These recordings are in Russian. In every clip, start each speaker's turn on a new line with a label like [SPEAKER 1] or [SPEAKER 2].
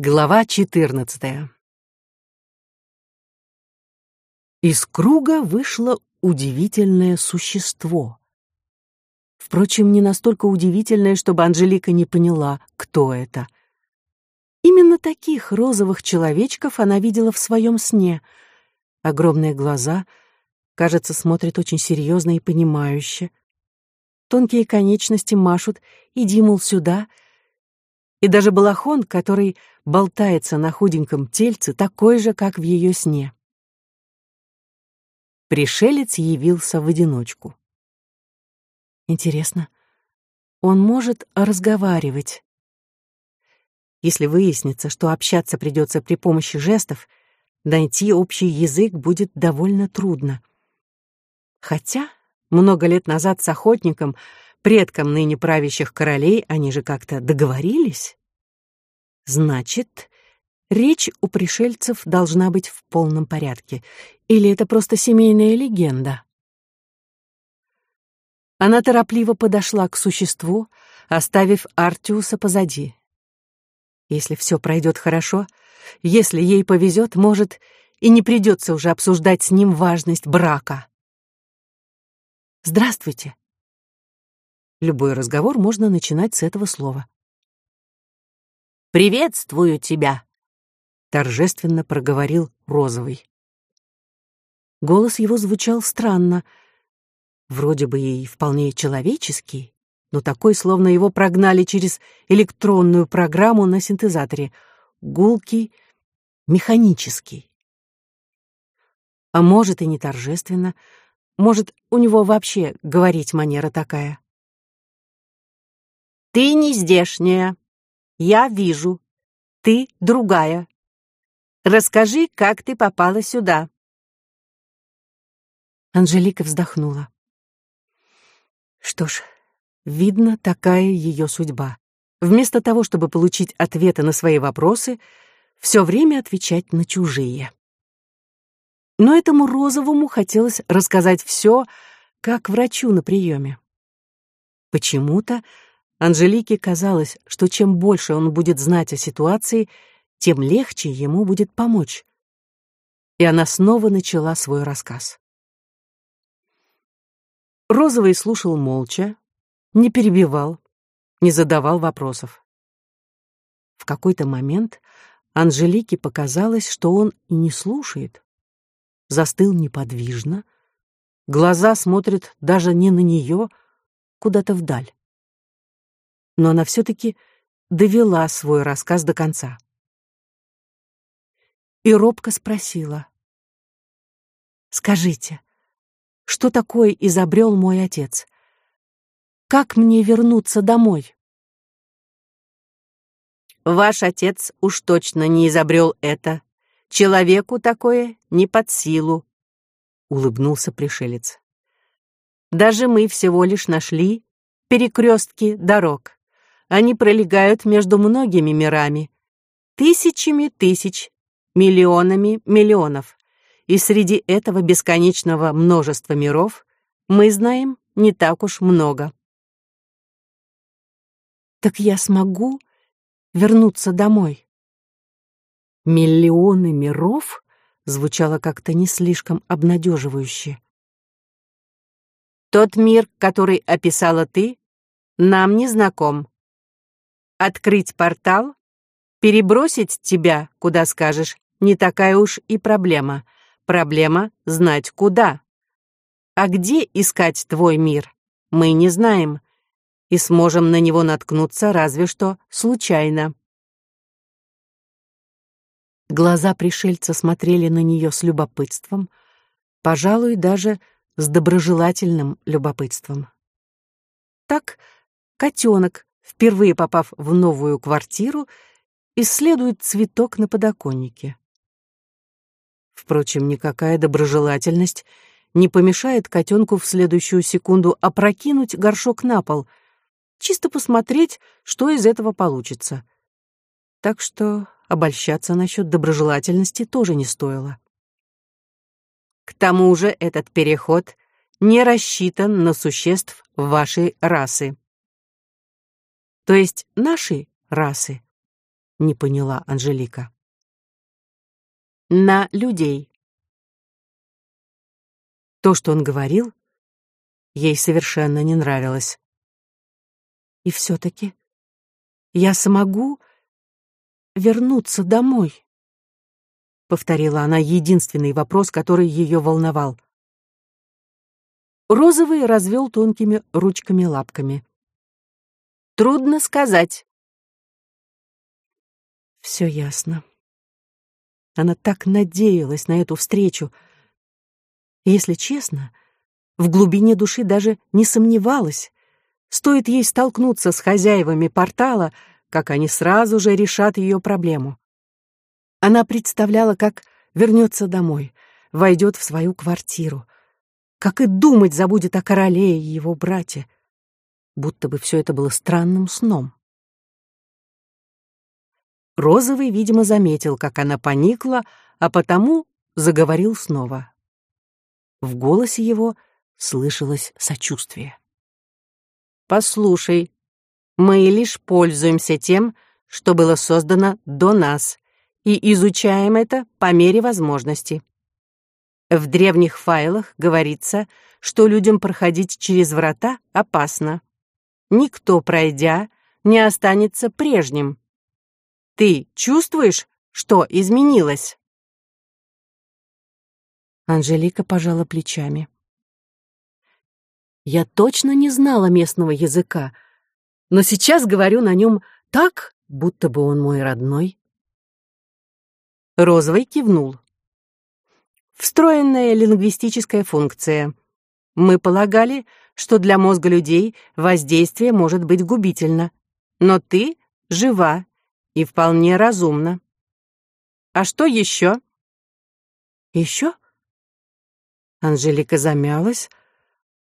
[SPEAKER 1] Глава 14. Из круга вышло удивительное существо. Впрочем, не настолько удивительное, чтобы Анжелика не поняла, кто это. Именно таких розовых человечков она видела в своем сне. Огромные глаза, кажется, смотрят очень серьезно и понимающе. Тонкие конечности машут «иди, мол, сюда», и даже балахон, который болтается на худеньком тельце, такой же, как в ее сне. Пришелец явился в одиночку. Интересно, он может разговаривать? Если выяснится, что общаться придется при помощи жестов, найти общий язык будет довольно трудно. Хотя много лет назад с охотником — предкам ныне правящих королей, они же как-то договорились. Значит, речь у пришельцев должна быть в полном порядке. Или это просто семейная легенда? Она торопливо подошла к существу, оставив Артиуса позади. Если все пройдет хорошо, если ей повезет, может, и не придется уже обсуждать с ним важность брака. «Здравствуйте», Любой разговор можно начинать с этого слова.
[SPEAKER 2] «Приветствую тебя!»
[SPEAKER 1] — торжественно проговорил Розовый. Голос его звучал странно, вроде бы и вполне человеческий, но такой, словно его прогнали через электронную программу на синтезаторе, гулкий, механический. А может, и не торжественно, может, у него вообще говорить манера такая.
[SPEAKER 2] Ты не здешняя. Я вижу. Ты другая. Расскажи, как ты попала сюда.
[SPEAKER 1] Анжелика вздохнула. Что ж, видно, такая ее судьба. Вместо того, чтобы получить ответы на свои вопросы, все время отвечать на чужие. Но этому розовому хотелось рассказать все, как врачу на приеме. Почему-то Анжелике казалось, что чем больше он будет знать о ситуации, тем легче ему будет помочь. И она снова начала свой рассказ. Розовый слушал молча, не перебивал, не задавал вопросов. В какой-то момент Анжелике показалось, что он и не слушает. Застыл неподвижно, глаза смотрят даже не на нее, куда-то вдаль но она все-таки довела свой рассказ до конца. И робко спросила. «Скажите, что такое изобрел мой отец? Как мне вернуться домой?»
[SPEAKER 2] «Ваш отец уж точно не изобрел это. Человеку такое не под силу», — улыбнулся пришелец. «Даже мы всего лишь нашли перекрестки дорог. Они пролегают между многими мирами, тысячами тысяч, миллионами миллионов. И среди этого бесконечного множества миров мы знаем не так уж много.
[SPEAKER 1] Так я смогу вернуться домой? Миллионы миров звучало как-то не слишком обнадеживающе.
[SPEAKER 2] Тот мир, который описала ты, нам не знаком. Открыть портал? Перебросить тебя, куда скажешь, не такая уж и проблема. Проблема — знать куда. А где искать твой мир, мы не знаем. И сможем на него наткнуться разве что случайно.
[SPEAKER 1] Глаза пришельца смотрели на нее с любопытством, пожалуй, даже с доброжелательным любопытством. Так котенок впервые попав в новую квартиру, исследует цветок на подоконнике. Впрочем, никакая доброжелательность не помешает котенку в следующую секунду опрокинуть горшок на пол, чисто посмотреть, что из этого получится. Так что обольщаться насчет доброжелательности тоже не стоило.
[SPEAKER 2] К тому же этот переход не рассчитан на существ вашей расы
[SPEAKER 1] то есть нашей расы. не поняла Анжелика.
[SPEAKER 2] На людей.
[SPEAKER 1] То, что он говорил, ей совершенно не нравилось. И все-таки я смогу вернуться домой? Повторила она единственный вопрос, который ее волновал. Розовый развел тонкими ручками-лапками.
[SPEAKER 2] Трудно сказать.
[SPEAKER 1] Все ясно. Она так надеялась на эту встречу. Если честно, в глубине души даже не сомневалась. Стоит ей столкнуться с хозяевами портала, как они сразу же решат ее проблему. Она представляла, как вернется домой, войдет в свою квартиру, как и думать забудет о короле и его брате, будто бы все это было странным сном. Розовый, видимо, заметил, как она поникла, а потому заговорил снова. В голосе его слышалось сочувствие.
[SPEAKER 2] «Послушай, мы лишь пользуемся тем, что было создано до нас, и изучаем это по мере возможности. В древних файлах говорится, что людям проходить через врата опасно. Никто, пройдя, не останется прежним. Ты чувствуешь, что изменилось?»
[SPEAKER 1] Анжелика пожала плечами. «Я точно не знала местного языка, но сейчас говорю на нем так, будто бы он мой родной».
[SPEAKER 2] Розовый кивнул. Встроенная лингвистическая функция. Мы полагали, что для мозга людей воздействие может быть губительно. Но ты жива и вполне разумно. А что еще?
[SPEAKER 1] Еще? Анжелика замялась.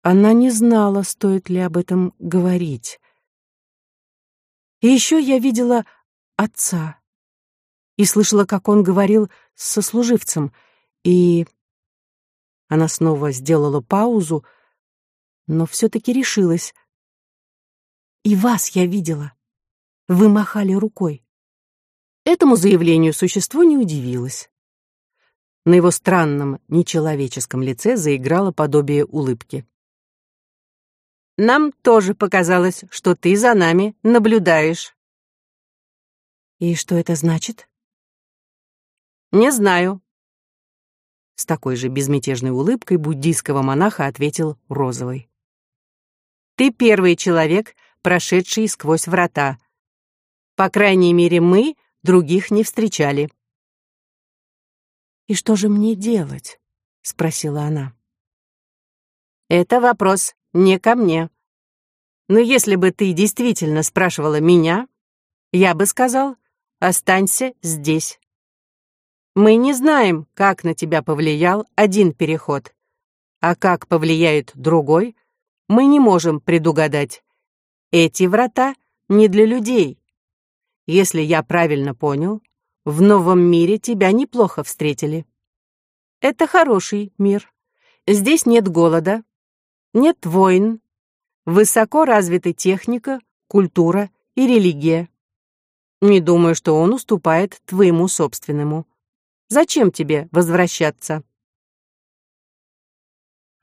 [SPEAKER 1] Она не знала, стоит ли об этом говорить. И еще я видела отца и слышала, как он говорил с сослуживцем, и... Она снова сделала паузу, но все-таки решилась. «И вас я видела. Вы махали рукой. Этому заявлению существо не удивилось. На его странном, нечеловеческом лице заиграло подобие улыбки.
[SPEAKER 2] «Нам тоже показалось, что ты за нами наблюдаешь».
[SPEAKER 1] «И что это значит?»
[SPEAKER 2] «Не знаю».
[SPEAKER 1] С такой же безмятежной улыбкой буддийского монаха ответил Розовый.
[SPEAKER 2] «Ты первый человек, прошедший сквозь врата. По крайней мере, мы других не встречали.
[SPEAKER 1] «И что же мне делать?» — спросила она.
[SPEAKER 2] «Это вопрос не ко мне. Но если бы ты действительно спрашивала меня, я бы сказал, останься здесь. Мы не знаем, как на тебя повлиял один переход, а как повлияет другой, мы не можем предугадать. Эти врата не для людей, если я правильно понял, в новом мире тебя неплохо встретили. Это хороший мир. Здесь нет голода, нет войн, высоко развита техника, культура и религия. Не думаю, что он уступает твоему собственному. Зачем тебе возвращаться?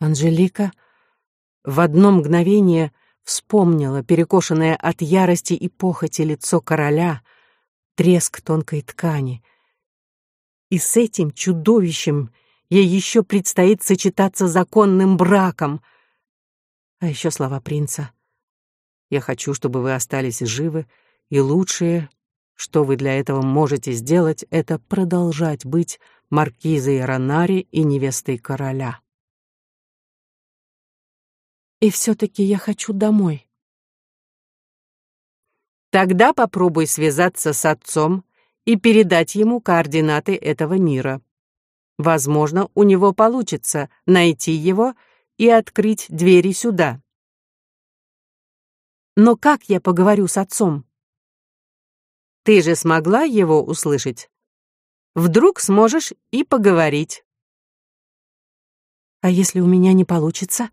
[SPEAKER 1] Анжелика в одно мгновение вспомнила перекошенное от ярости и похоти лицо короля, треск тонкой ткани. И с этим чудовищем ей еще предстоит сочетаться законным браком. А еще слова принца. «Я хочу, чтобы вы остались живы, и лучшее, что вы для этого можете сделать, это продолжать быть маркизой Ронари и невестой короля». И все-таки я хочу домой.
[SPEAKER 2] Тогда попробуй связаться с отцом и передать ему координаты этого мира. Возможно, у него получится найти его и открыть двери сюда.
[SPEAKER 1] Но как я поговорю с отцом?
[SPEAKER 2] Ты же смогла его услышать? Вдруг сможешь и поговорить.
[SPEAKER 1] А если у меня не получится?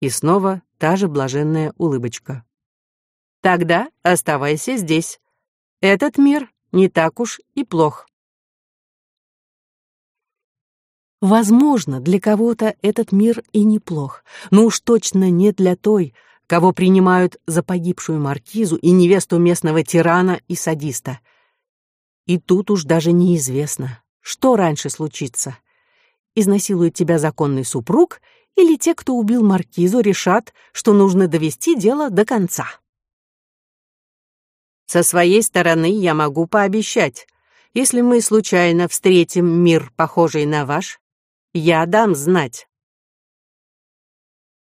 [SPEAKER 2] И снова та же блаженная улыбочка. Тогда оставайся здесь. Этот мир не так уж и плох.
[SPEAKER 1] Возможно, для кого-то этот мир и неплох, но уж точно не для той, кого принимают за погибшую маркизу и невесту местного тирана и садиста. И тут уж даже неизвестно, что раньше случится. Изнасилует тебя законный супруг или те, кто убил маркизу, решат, что нужно довести дело до конца.
[SPEAKER 2] Со своей стороны я могу пообещать, если мы случайно встретим мир, похожий на ваш, я дам знать.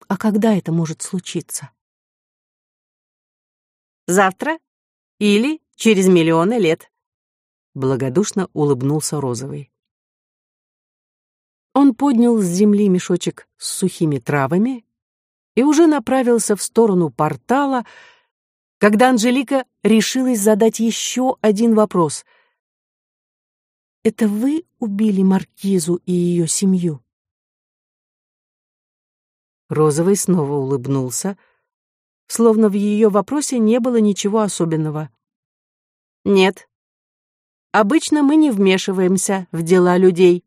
[SPEAKER 1] А когда это может случиться?
[SPEAKER 2] Завтра или через миллионы лет. Благодушно улыбнулся Розовый.
[SPEAKER 1] Он поднял с земли мешочек с сухими травами и уже направился в сторону портала, когда Анжелика решилась задать еще один вопрос. «Это вы убили Маркизу и ее семью?» Розовый снова улыбнулся, словно в ее вопросе не было ничего особенного.
[SPEAKER 2] «Нет. Обычно мы не вмешиваемся в дела людей.